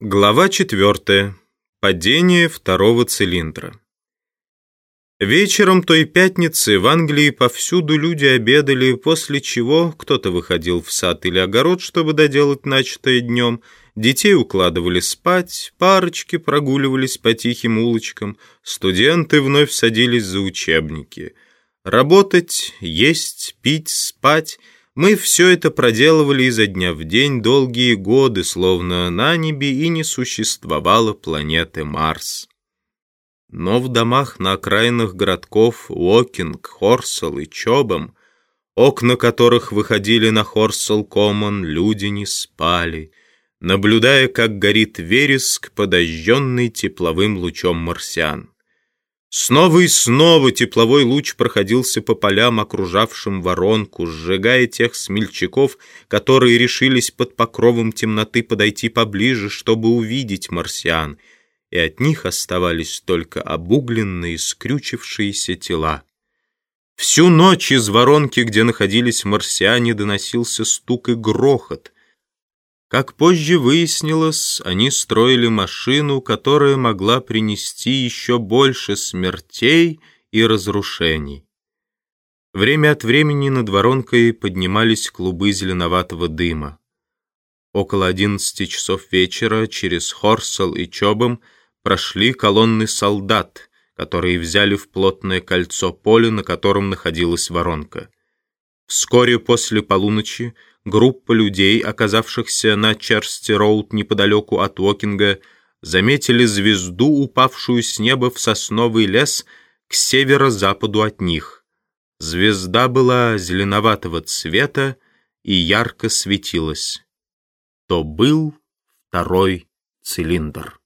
Глава 4. Падение второго цилиндра. Вечером той пятницы в Англии повсюду люди обедали, после чего кто-то выходил в сад или огород, чтобы доделать начатое днем, детей укладывали спать, парочки прогуливались по тихим улочкам, студенты вновь садились за учебники. Работать, есть, пить, спать — мы все это проделывали изо дня в день долгие годы, словно на небе и не существовало планеты Марс. Но в домах на окраинах городков Уокинг, Хорсел и Чобом, окна которых выходили на Хорсел-Коммон, люди не спали, наблюдая, как горит вереск, подожженный тепловым лучом марсиан. Снова и снова тепловой луч проходился по полям, окружавшим воронку, сжигая тех смельчаков, которые решились под покровом темноты подойти поближе, чтобы увидеть марсиан, и от них оставались только обугленные, скрючившиеся тела. Всю ночь из воронки, где находились марсиане, доносился стук и грохот — как позже выяснилось, они строили машину, которая могла принести еще больше смертей и разрушений. Время от времени над воронкой поднимались клубы зеленоватого дыма. Около одиннадцати часов вечера через Хорсел и Чобом прошли колонны солдат, которые взяли в плотное кольцо поле, на котором находилась воронка. Вскоре после полуночи группа людей, оказавшихся на Черсти-Роуд неподалеку от Уокинга, заметили звезду, упавшую с неба в сосновый лес к северо-западу от них. Звезда была зеленоватого цвета и ярко светилась. То был второй цилиндр.